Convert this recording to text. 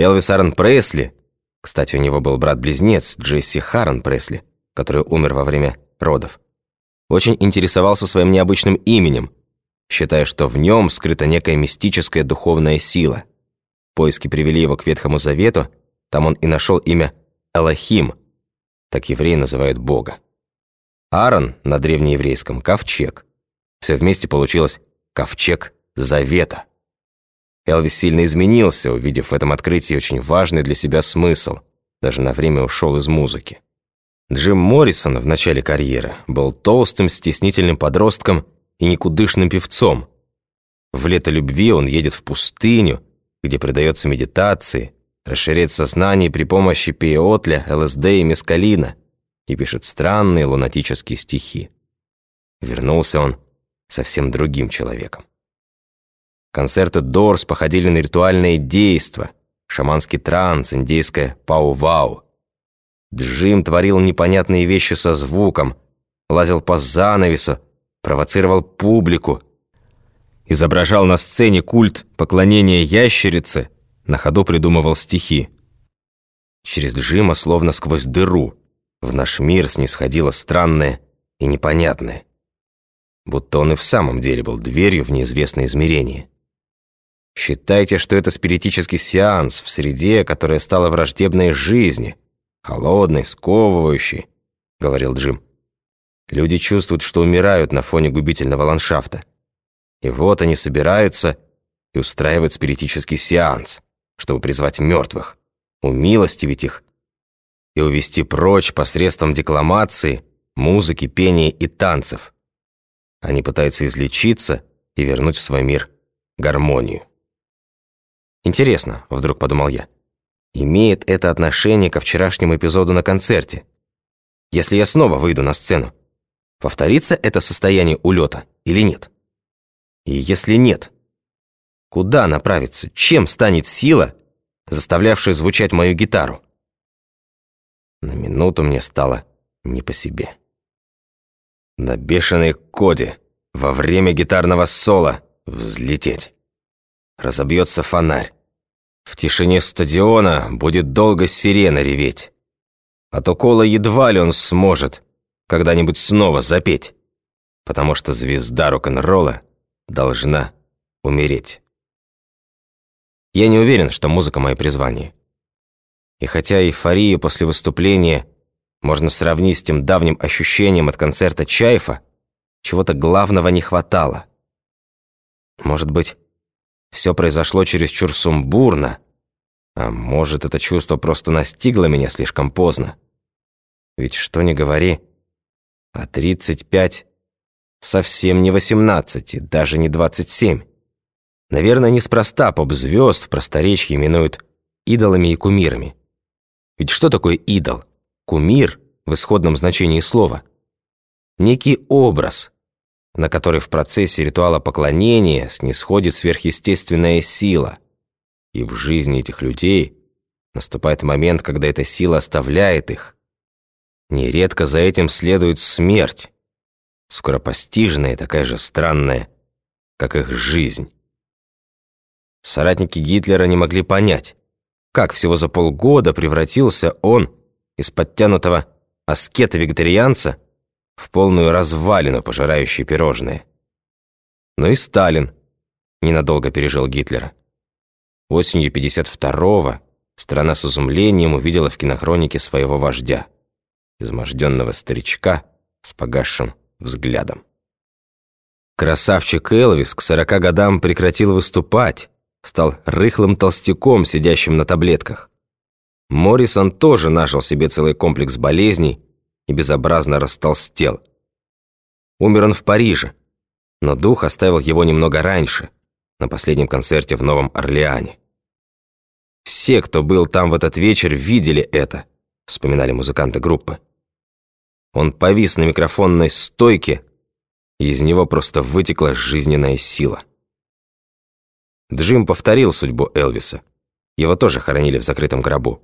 Элвис Аарон Пресли, кстати, у него был брат-близнец Джесси Харрон Пресли, который умер во время родов, очень интересовался своим необычным именем, считая, что в нем скрыта некая мистическая духовная сила. Поиски привели его к Ветхому Завету, там он и нашел имя Элохим, так евреи называют Бога. Аарон на древнееврейском – ковчег. Все вместе получилось «ковчег Завета». Элвис сильно изменился, увидев в этом открытии очень важный для себя смысл. Даже на время ушел из музыки. Джим Моррисон в начале карьеры был толстым, стеснительным подростком и никудышным певцом. В лето любви он едет в пустыню, где предается медитации, расширяет сознание при помощи пиотля, ЛСД и мескалина и пишет странные лунатические стихи. Вернулся он совсем другим человеком. Концерты Дорс походили на ритуальные действа, шаманский транс, индейское пау-вау. Джим творил непонятные вещи со звуком, лазил по занавесу, провоцировал публику, изображал на сцене культ поклонения ящерице, на ходу придумывал стихи. Через Джима, словно сквозь дыру, в наш мир снисходило странное и непонятное. Будто он и в самом деле был дверью в неизвестное измерение. Считайте, что это спиритический сеанс в среде, которая стала враждебной жизни, холодной, сковывающей, говорил Джим. Люди чувствуют, что умирают на фоне губительного ландшафта. И вот они собираются и устраивают спиритический сеанс, чтобы призвать мертвых, умилостивить их и увести прочь посредством декламации, музыки, пения и танцев. Они пытаются излечиться и вернуть в свой мир гармонию. Интересно, вдруг подумал я, имеет это отношение ко вчерашнему эпизоду на концерте? Если я снова выйду на сцену, повторится это состояние улета или нет? И если нет, куда направиться, чем станет сила, заставлявшая звучать мою гитару? На минуту мне стало не по себе. На бешеной коде во время гитарного соло взлететь разобьется фонарь. В тишине стадиона будет долго сирена реветь. От укола едва ли он сможет когда-нибудь снова запеть, потому что звезда рок-н-ролла должна умереть. Я не уверен, что музыка – мое призвание. И хотя эйфорию после выступления можно сравнить с тем давним ощущением от концерта Чайфа, чего-то главного не хватало. Может быть, все произошло чересчур сумбурно. А может, это чувство просто настигло меня слишком поздно. Ведь что ни говори, а 35 совсем не 18, даже не 27. Наверное, неспроста поп-звезд в просторечии именуют идолами и кумирами. Ведь что такое идол? Кумир в исходном значении слова. Некий образ, на который в процессе ритуала поклонения снисходит сверхъестественная сила. И в жизни этих людей наступает момент, когда эта сила оставляет их. Нередко за этим следует смерть, скоропостижная такая же странная, как их жизнь. Соратники Гитлера не могли понять, как всего за полгода превратился он из подтянутого аскета-вегетарианца в полную развалину, пожирающую пирожные. Но и Сталин ненадолго пережил Гитлера. Осенью 52-го страна с изумлением увидела в кинохронике своего вождя, изможденного старичка с погасшим взглядом. Красавчик Элвис к 40 годам прекратил выступать, стал рыхлым толстяком, сидящим на таблетках. Моррисон тоже нажил себе целый комплекс болезней, и безобразно растолстел. Умер он в Париже, но дух оставил его немного раньше, на последнем концерте в Новом Орлеане. Все, кто был там в этот вечер, видели это, вспоминали музыканты группы. Он повис на микрофонной стойке, и из него просто вытекла жизненная сила. Джим повторил судьбу Элвиса. Его тоже хоронили в закрытом гробу.